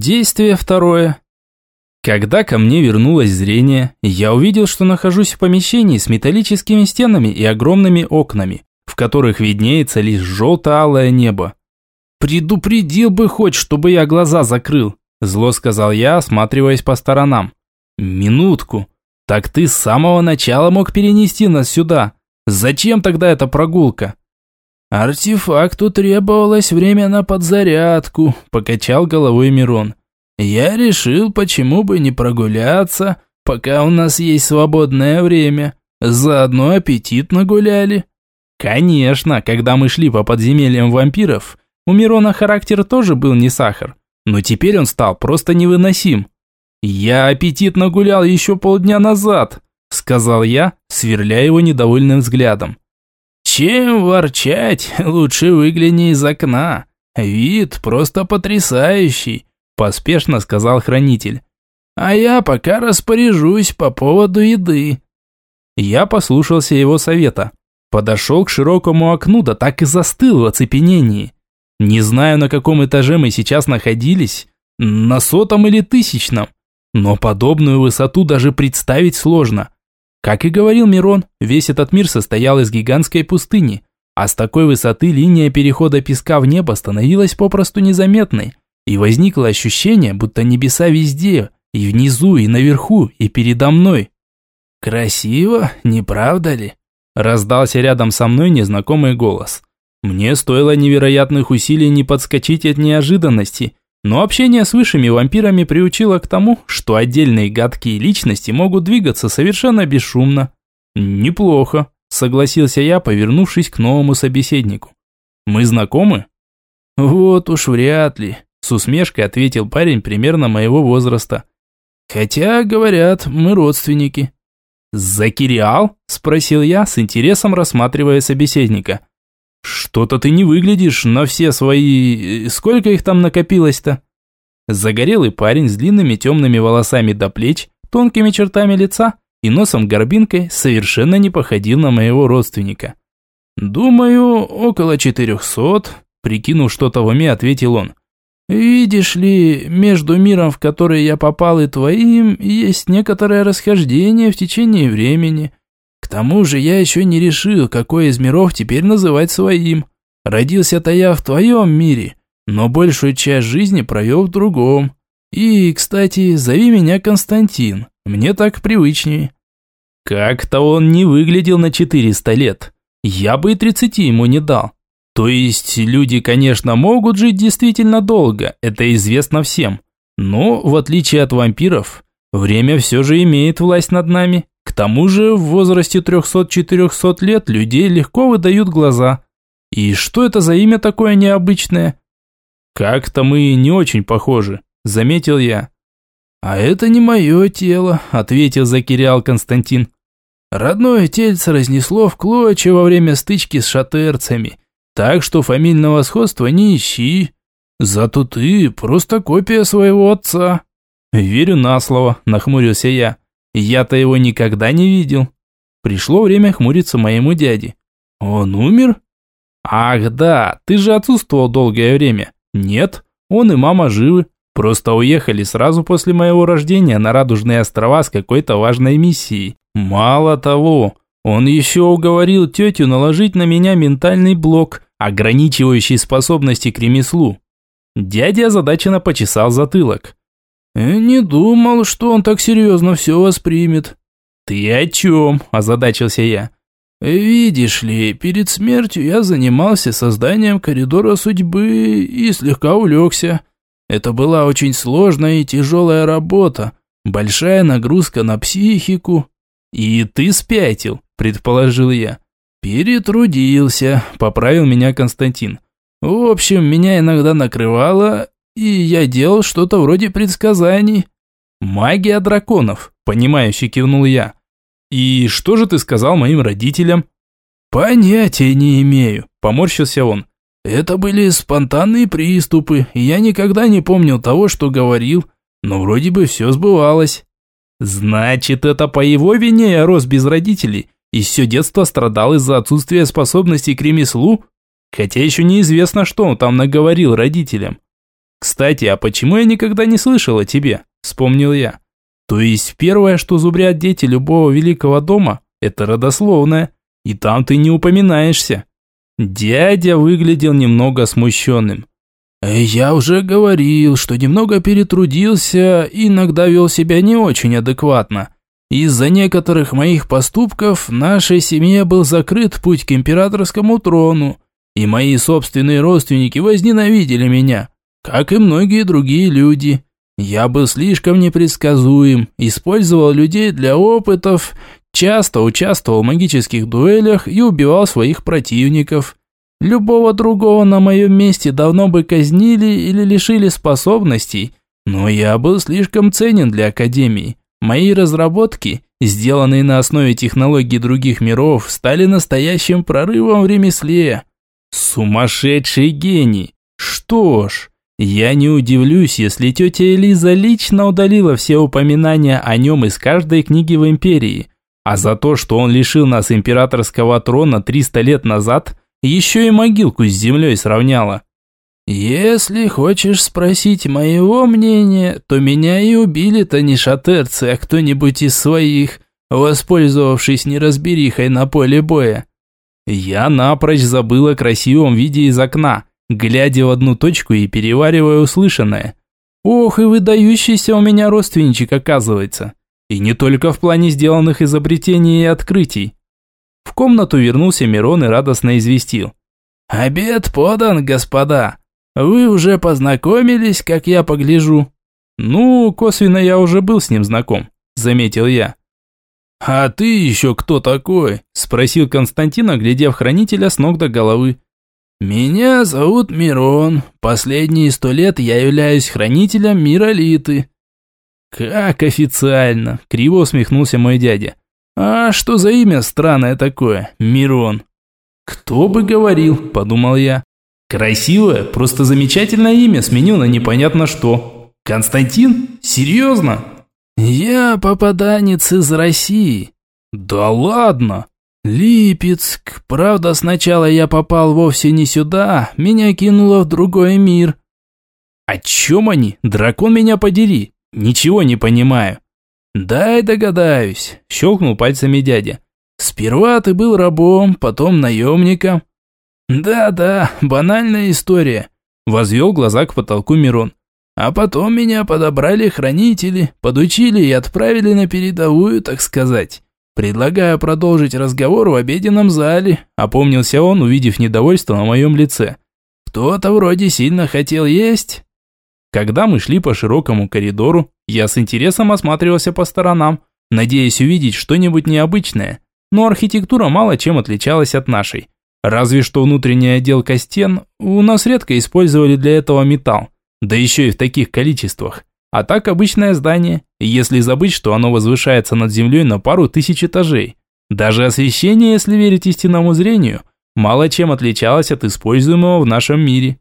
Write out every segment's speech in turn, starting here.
Действие второе. Когда ко мне вернулось зрение, я увидел, что нахожусь в помещении с металлическими стенами и огромными окнами, в которых виднеется лишь желто-алое небо. «Предупредил бы хоть, чтобы я глаза закрыл», – зло сказал я, осматриваясь по сторонам. «Минутку. Так ты с самого начала мог перенести нас сюда. Зачем тогда эта прогулка?» «Артефакту требовалось время на подзарядку», – покачал головой Мирон. «Я решил, почему бы не прогуляться, пока у нас есть свободное время. Заодно аппетит нагуляли». Конечно, когда мы шли по подземельям вампиров, у Мирона характер тоже был не сахар, но теперь он стал просто невыносим. «Я аппетит нагулял еще полдня назад», – сказал я, сверляя его недовольным взглядом. «Чем ворчать, лучше выгляни из окна. Вид просто потрясающий», – поспешно сказал хранитель. «А я пока распоряжусь по поводу еды». Я послушался его совета. Подошел к широкому окну, да так и застыл в оцепенении. Не знаю, на каком этаже мы сейчас находились, на сотом или тысячном, но подобную высоту даже представить сложно. Как и говорил Мирон, весь этот мир состоял из гигантской пустыни, а с такой высоты линия перехода песка в небо становилась попросту незаметной, и возникло ощущение, будто небеса везде, и внизу, и наверху, и передо мной. «Красиво, не правда ли?» Раздался рядом со мной незнакомый голос. Мне стоило невероятных усилий не подскочить от неожиданности, но общение с высшими вампирами приучило к тому, что отдельные гадкие личности могут двигаться совершенно бесшумно. «Неплохо», – согласился я, повернувшись к новому собеседнику. «Мы знакомы?» «Вот уж вряд ли», – с усмешкой ответил парень примерно моего возраста. «Хотя, говорят, мы родственники». «Закириал?» – спросил я, с интересом рассматривая собеседника. «Что-то ты не выглядишь на все свои... Сколько их там накопилось-то?» Загорелый парень с длинными темными волосами до плеч, тонкими чертами лица и носом горбинкой совершенно не походил на моего родственника. «Думаю, около четырехсот», – прикинув что-то в уме, ответил он. «Видишь ли, между миром, в который я попал, и твоим, есть некоторое расхождение в течение времени. Тому же я еще не решил, какой из миров теперь называть своим. Родился-то я в твоем мире, но большую часть жизни провел в другом. И, кстати, зови меня Константин, мне так привычнее». Как-то он не выглядел на 400 лет. Я бы и 30 ему не дал. То есть люди, конечно, могут жить действительно долго, это известно всем. Но, в отличие от вампиров, время все же имеет власть над нами. К тому же в возрасте 300-400 лет людей легко выдают глаза. И что это за имя такое необычное? Как-то мы не очень похожи, заметил я. А это не мое тело, ответил Закириал Константин. Родное тельце разнесло в клочья во время стычки с шатерцами, так что фамильного сходства не ищи. Зато ты просто копия своего отца. Верю на слово, нахмурился я. Я-то его никогда не видел. Пришло время хмуриться моему дяде. Он умер? Ах да, ты же отсутствовал долгое время. Нет, он и мама живы. Просто уехали сразу после моего рождения на Радужные острова с какой-то важной миссией. Мало того, он еще уговорил тетю наложить на меня ментальный блок, ограничивающий способности к ремеслу. Дядя озадаченно почесал затылок. «Э, «Не думал, что он так серьезно все воспримет». «Ты о чем?» – озадачился я. «Видишь ли, перед смертью я занимался созданием коридора судьбы и слегка улегся. Это была очень сложная и тяжелая работа, большая нагрузка на психику». «И ты спятил», – предположил я. «Перетрудился», – поправил меня Константин. «В общем, меня иногда накрывало, и я делал что-то вроде предсказаний». «Магия драконов», – понимающе кивнул я. «И что же ты сказал моим родителям?» «Понятия не имею», – поморщился он. «Это были спонтанные приступы, и я никогда не помнил того, что говорил, но вроде бы все сбывалось». «Значит, это по его вине я рос без родителей и все детство страдал из-за отсутствия способностей к ремеслу? Хотя еще неизвестно, что он там наговорил родителям». Кстати, а почему я никогда не слышал о тебе? Вспомнил я. То есть первое, что зубрят дети любого великого дома, это родословное. И там ты не упоминаешься. Дядя выглядел немного смущенным. «Я уже говорил, что немного перетрудился иногда вел себя не очень адекватно. Из-за некоторых моих поступков нашей семье был закрыт путь к императорскому трону, и мои собственные родственники возненавидели меня, как и многие другие люди. Я был слишком непредсказуем, использовал людей для опытов, часто участвовал в магических дуэлях и убивал своих противников». Любого другого на моем месте давно бы казнили или лишили способностей, но я был слишком ценен для Академии. Мои разработки, сделанные на основе технологий других миров, стали настоящим прорывом в ремесле. Сумасшедший гений. Что ж, я не удивлюсь, если тетя Элиза лично удалила все упоминания о нем из каждой книги в Империи. А за то, что он лишил нас императорского трона 300 лет назад, еще и могилку с землей сравняла. Если хочешь спросить моего мнения, то меня и убили-то не шатерцы, а кто-нибудь из своих, воспользовавшись неразберихой на поле боя. Я напрочь забыл о красивом виде из окна, глядя в одну точку и переваривая услышанное. Ох, и выдающийся у меня родственничек оказывается. И не только в плане сделанных изобретений и открытий. В комнату вернулся Мирон и радостно известил. «Обед подан, господа. Вы уже познакомились, как я погляжу». «Ну, косвенно я уже был с ним знаком», – заметил я. «А ты еще кто такой?» – спросил Константин, оглядев хранителя с ног до головы. «Меня зовут Мирон. Последние сто лет я являюсь хранителем мира Литы». «Как официально!» – криво усмехнулся мой дядя. А что за имя странное такое? Мирон. Кто бы говорил, подумал я. Красивое, просто замечательное имя сменил на непонятно что. Константин? Серьезно? Я попаданец из России. Да ладно. Липецк. Правда, сначала я попал вовсе не сюда, меня кинуло в другой мир. О чем они? Дракон меня подери. Ничего не понимаю. «Дай догадаюсь», – щелкнул пальцами дядя. «Сперва ты был рабом, потом наемником». «Да-да, банальная история», – возвел глаза к потолку Мирон. «А потом меня подобрали хранители, подучили и отправили на передовую, так сказать. Предлагаю продолжить разговор в обеденном зале», – опомнился он, увидев недовольство на моем лице. «Кто-то вроде сильно хотел есть». Когда мы шли по широкому коридору, я с интересом осматривался по сторонам, надеясь увидеть что-нибудь необычное, но архитектура мало чем отличалась от нашей. Разве что внутренняя отделка стен, у нас редко использовали для этого металл, да еще и в таких количествах. А так обычное здание, если забыть, что оно возвышается над землей на пару тысяч этажей. Даже освещение, если верить истинному зрению, мало чем отличалось от используемого в нашем мире.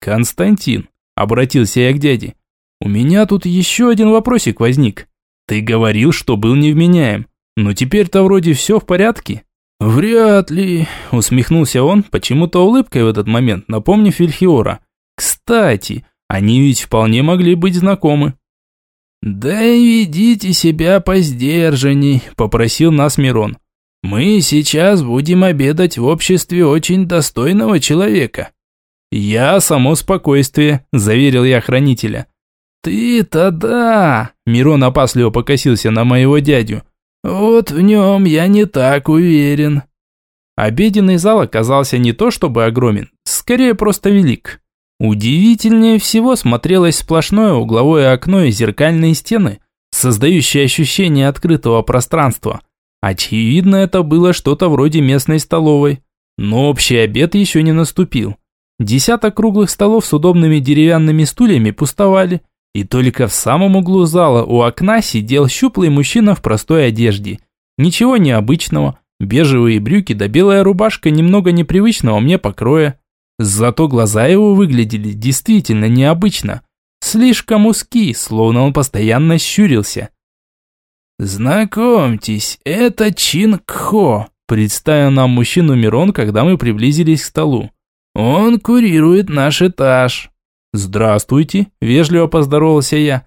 Константин, Обратился я к дяде. У меня тут еще один вопросик возник. Ты говорил, что был невменяем. Но теперь-то вроде все в порядке. Вряд ли, усмехнулся он, почему-то улыбкой в этот момент, напомнив Вильхиора. Кстати, они ведь вполне могли быть знакомы. «Да и ведите себя поздержанней», – попросил нас Мирон. «Мы сейчас будем обедать в обществе очень достойного человека». «Я само спокойствие», – заверил я хранителя. «Ты-то да!» – Мирон опасливо покосился на моего дядю. «Вот в нем я не так уверен». Обеденный зал оказался не то чтобы огромен, скорее просто велик. Удивительнее всего смотрелось сплошное угловое окно и зеркальные стены, создающие ощущение открытого пространства. Очевидно, это было что-то вроде местной столовой. Но общий обед еще не наступил. Десяток круглых столов с удобными деревянными стульями пустовали, и только в самом углу зала у окна сидел щуплый мужчина в простой одежде. Ничего необычного, бежевые брюки да белая рубашка немного непривычного мне покроя. Зато глаза его выглядели действительно необычно. Слишком узкие, словно он постоянно щурился. «Знакомьтесь, это Чин Кхо», представил нам мужчину Мирон, когда мы приблизились к столу. Он курирует наш этаж. «Здравствуйте», – вежливо поздоровался я.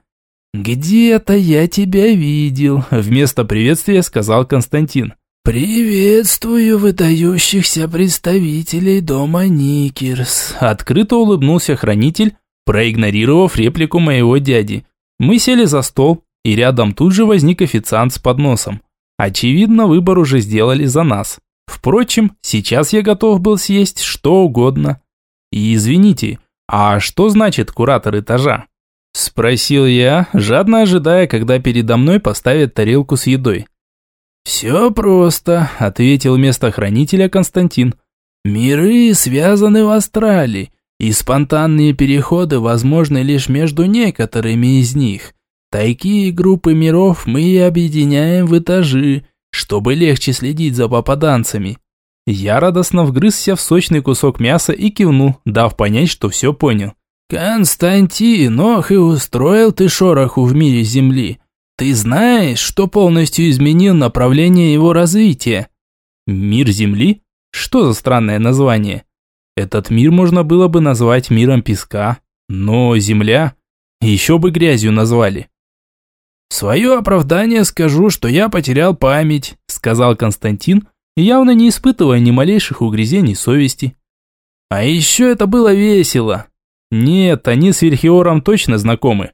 «Где-то я тебя видел», – вместо приветствия сказал Константин. «Приветствую выдающихся представителей дома Никерс», – открыто улыбнулся хранитель, проигнорировав реплику моего дяди. Мы сели за стол, и рядом тут же возник официант с подносом. Очевидно, выбор уже сделали за нас. Впрочем, сейчас я готов был съесть что угодно. И извините, а что значит куратор этажа? Спросил я, жадно ожидая, когда передо мной поставят тарелку с едой. «Все просто», – ответил местохранителя Константин. «Миры связаны в астрале, и спонтанные переходы возможны лишь между некоторыми из них. Такие группы миров мы и объединяем в этажи, чтобы легче следить за попаданцами. Я радостно вгрызся в сочный кусок мяса и кивнул, дав понять, что все понял. «Константин, ох и устроил ты шороху в мире Земли. Ты знаешь, что полностью изменил направление его развития?» «Мир Земли? Что за странное название?» Этот мир можно было бы назвать миром песка, но Земля еще бы грязью назвали. «В свое оправдание скажу, что я потерял память», – сказал Константин, явно не испытывая ни малейших угрызений совести. «А еще это было весело. Нет, они с Вильхиором точно знакомы».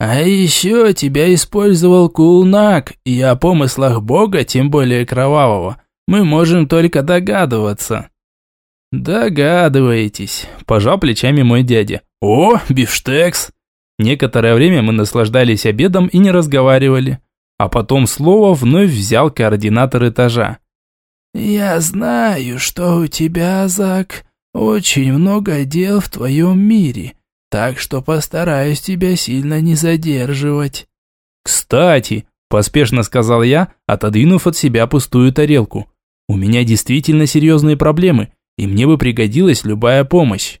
«А еще тебя использовал Кулнак, и о помыслах Бога, тем более кровавого, мы можем только догадываться». «Догадываетесь», – пожал плечами мой дядя. «О, бифштекс!» Некоторое время мы наслаждались обедом и не разговаривали. А потом слово вновь взял координатор этажа. «Я знаю, что у тебя, Зак, очень много дел в твоем мире, так что постараюсь тебя сильно не задерживать». «Кстати», – поспешно сказал я, отодвинув от себя пустую тарелку, – «у меня действительно серьезные проблемы, и мне бы пригодилась любая помощь».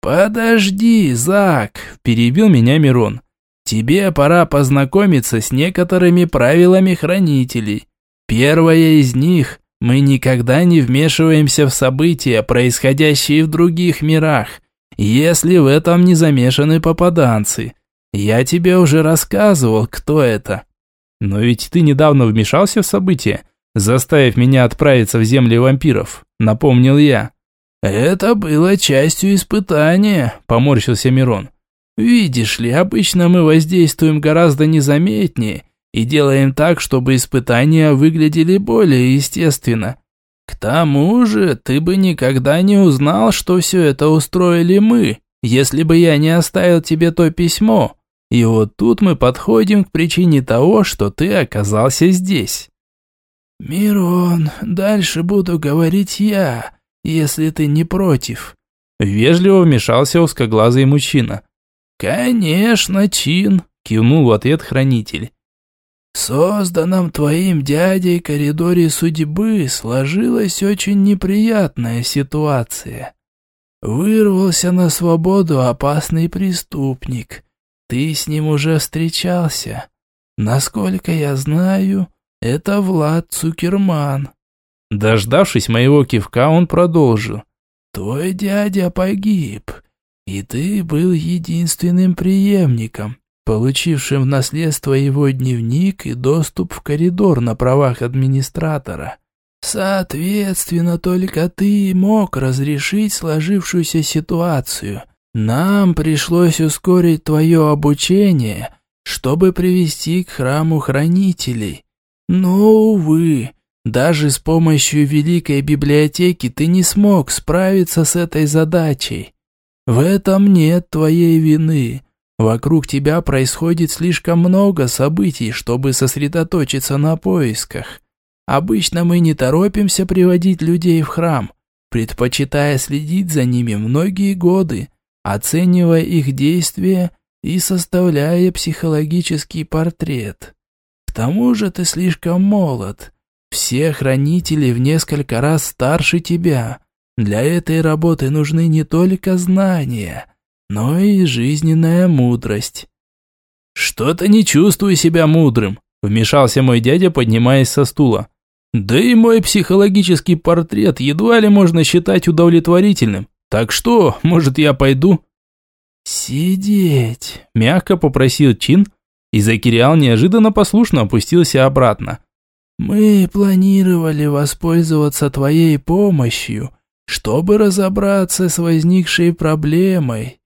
«Подожди, Зак!» – перебил меня Мирон. «Тебе пора познакомиться с некоторыми правилами хранителей. Первое из них – мы никогда не вмешиваемся в события, происходящие в других мирах, если в этом не замешаны попаданцы. Я тебе уже рассказывал, кто это». «Но ведь ты недавно вмешался в события, заставив меня отправиться в земли вампиров», – напомнил я. «Это было частью испытания», – поморщился Мирон. «Видишь ли, обычно мы воздействуем гораздо незаметнее и делаем так, чтобы испытания выглядели более естественно. К тому же, ты бы никогда не узнал, что все это устроили мы, если бы я не оставил тебе то письмо. И вот тут мы подходим к причине того, что ты оказался здесь». «Мирон, дальше буду говорить я», если ты не против». Вежливо вмешался узкоглазый мужчина. «Конечно, Чин», – кивнул в ответ хранитель. «В созданном твоим дядей коридоре судьбы сложилась очень неприятная ситуация. Вырвался на свободу опасный преступник. Ты с ним уже встречался. Насколько я знаю, это Влад Цукерман». Дождавшись моего кивка, он продолжил. «Твой дядя погиб, и ты был единственным преемником, получившим в наследство его дневник и доступ в коридор на правах администратора. Соответственно, только ты мог разрешить сложившуюся ситуацию. Нам пришлось ускорить твое обучение, чтобы привести к храму хранителей. Но, увы, даже с помощью Великой Библиотеки ты не смог справиться с этой задачей. В этом нет твоей вины. Вокруг тебя происходит слишком много событий, чтобы сосредоточиться на поисках. Обычно мы не торопимся приводить людей в храм, предпочитая следить за ними многие годы, оценивая их действия и составляя психологический портрет. К тому же ты слишком молод – все хранители в несколько раз старше тебя. Для этой работы нужны не только знания, но и жизненная мудрость. Что-то не чувствую себя мудрым, вмешался мой дядя, поднимаясь со стула. Да и мой психологический портрет едва ли можно считать удовлетворительным. Так что, может, я пойду? «Сидеть!» – мягко попросил Чин, и Закириал неожиданно послушно опустился обратно. «Мы планировали воспользоваться твоей помощью, чтобы разобраться с возникшей проблемой.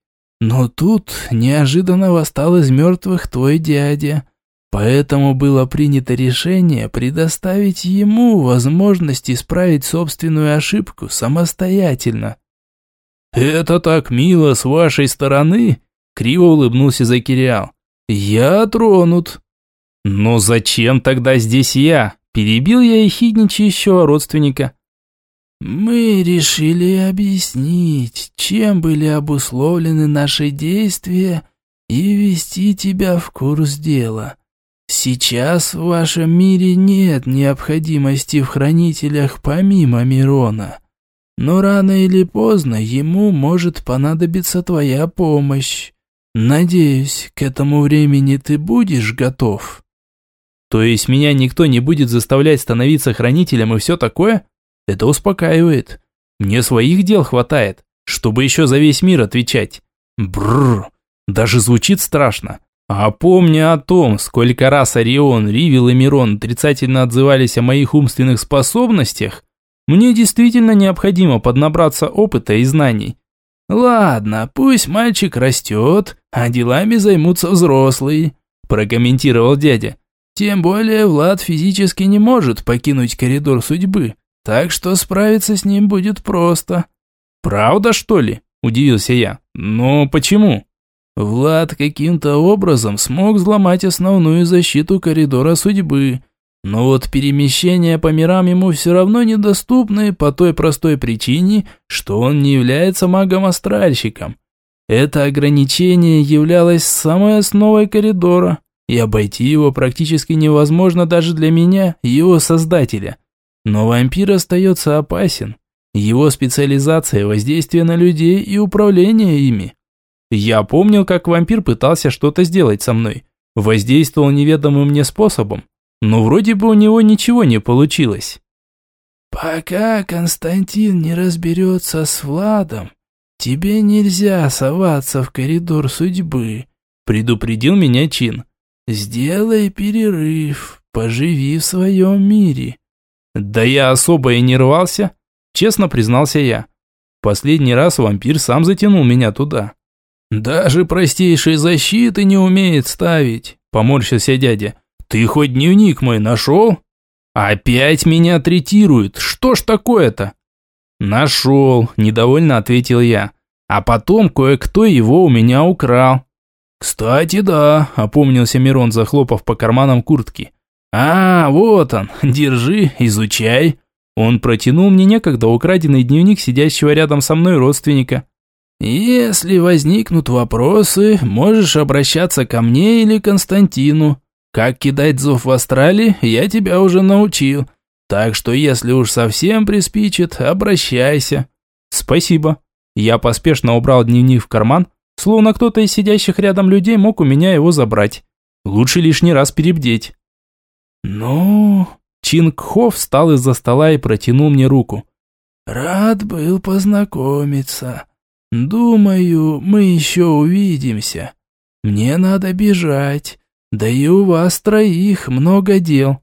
Но тут неожиданно восстал из мертвых твой дядя, поэтому было принято решение предоставить ему возможность исправить собственную ошибку самостоятельно». «Это так мило с вашей стороны!» – криво улыбнулся Закириал. «Я тронут». «Но зачем тогда здесь я?» – перебил я ехидничающего родственника. «Мы решили объяснить, чем были обусловлены наши действия и ввести тебя в курс дела. Сейчас в вашем мире нет необходимости в хранителях помимо Мирона. Но рано или поздно ему может понадобиться твоя помощь. Надеюсь, к этому времени ты будешь готов. То есть меня никто не будет заставлять становиться хранителем и все такое? Это успокаивает. Мне своих дел хватает, чтобы еще за весь мир отвечать. Бррр, даже звучит страшно. А помня о том, сколько раз Орион, Ривил и Мирон отрицательно отзывались о моих умственных способностях, мне действительно необходимо поднабраться опыта и знаний. Ладно, пусть мальчик растет, а делами займутся взрослые, прокомментировал дядя. Тем более Влад физически не может покинуть коридор судьбы, так что справиться с ним будет просто. Правда, что ли? Удивился я. Но почему? Влад каким-то образом смог взломать основную защиту коридора судьбы, но вот перемещения по мирам ему все равно недоступны по той простой причине, что он не является магом-астральщиком. Это ограничение являлось самой основой коридора, и обойти его практически невозможно даже для меня, его создателя. Но вампир остается опасен. Его специализация – воздействие на людей и управление ими. Я помнил, как вампир пытался что-то сделать со мной. Воздействовал неведомым мне способом но вроде бы у него ничего не получилось. «Пока Константин не разберется с Владом, тебе нельзя соваться в коридор судьбы», предупредил меня Чин. «Сделай перерыв, поживи в своем мире». «Да я особо и не рвался», честно признался я. Последний раз вампир сам затянул меня туда. «Даже простейшей защиты не умеет ставить», поморщился дядя. Ты хоть дневник мой нашел? Опять меня третируют. Что ж такое-то? Нашел, недовольно ответил я. А потом кое-кто его у меня украл. Кстати, да, опомнился Мирон, захлопав по карманам куртки. А, вот он, держи, изучай. Он протянул мне некогда украденный дневник сидящего рядом со мной родственника. Если возникнут вопросы, можешь обращаться ко мне или Константину. Как кидать зов в астрале, я тебя уже научил. Так что если уж совсем приспичит, обращайся. Спасибо. Я поспешно убрал дневник в карман, словно кто-то из сидящих рядом людей мог у меня его забрать. Лучше лишний раз перебдеть. Ну, Чинг Хо встал из-за стола и протянул мне руку. Рад был познакомиться. Думаю, мы еще увидимся. Мне надо бежать. Да и у вас троих много дел.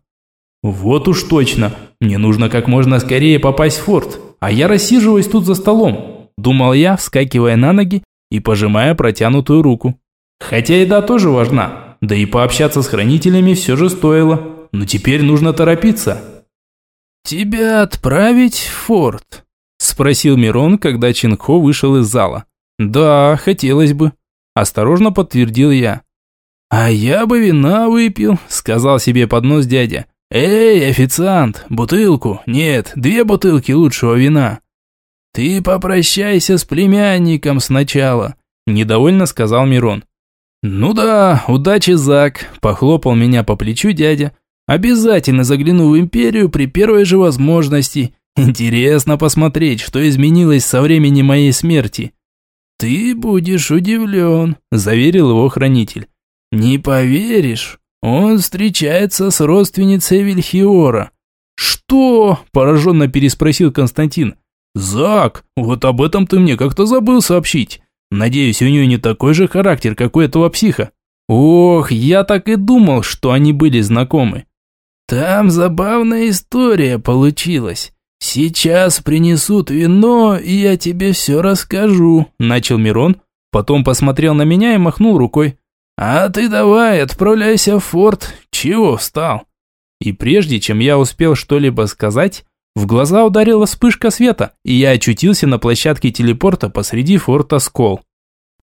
Вот уж точно. Мне нужно как можно скорее попасть в форт, а я рассиживаюсь тут за столом, думал я, вскакивая на ноги и пожимая протянутую руку. Хотя еда тоже важна, да и пообщаться с хранителями все же стоило. Но теперь нужно торопиться. «Тебя отправить в форт?» – спросил Мирон, когда Чинхо вышел из зала. «Да, хотелось бы», – осторожно подтвердил я. «А я бы вина выпил», — сказал себе под нос дядя. «Эй, официант, бутылку, нет, две бутылки лучшего вина». «Ты попрощайся с племянником сначала», – недовольно сказал Мирон. «Ну да, удачи, Зак», – похлопал меня по плечу дядя. «Обязательно загляну в Империю при первой же возможности. Интересно посмотреть, что изменилось со времени моей смерти». «Ты будешь удивлен», – заверил его хранитель. «Не поверишь, он встречается с родственницей Вильхиора». «Что?» – пораженно переспросил Константин. «Зак, вот об этом ты мне как-то забыл сообщить. Надеюсь, у нее не такой же характер, как у этого психа. Ох, я так и думал, что они были знакомы. Там забавная история получилась. Сейчас принесут вино, и я тебе все расскажу, начал Мирон, потом посмотрел на меня и махнул рукой. А ты давай, отправляйся в форт. Чего встал? И прежде чем я успел что-либо сказать, в глаза ударила вспышка света, и я очутился на площадке телепорта посреди форта Скол.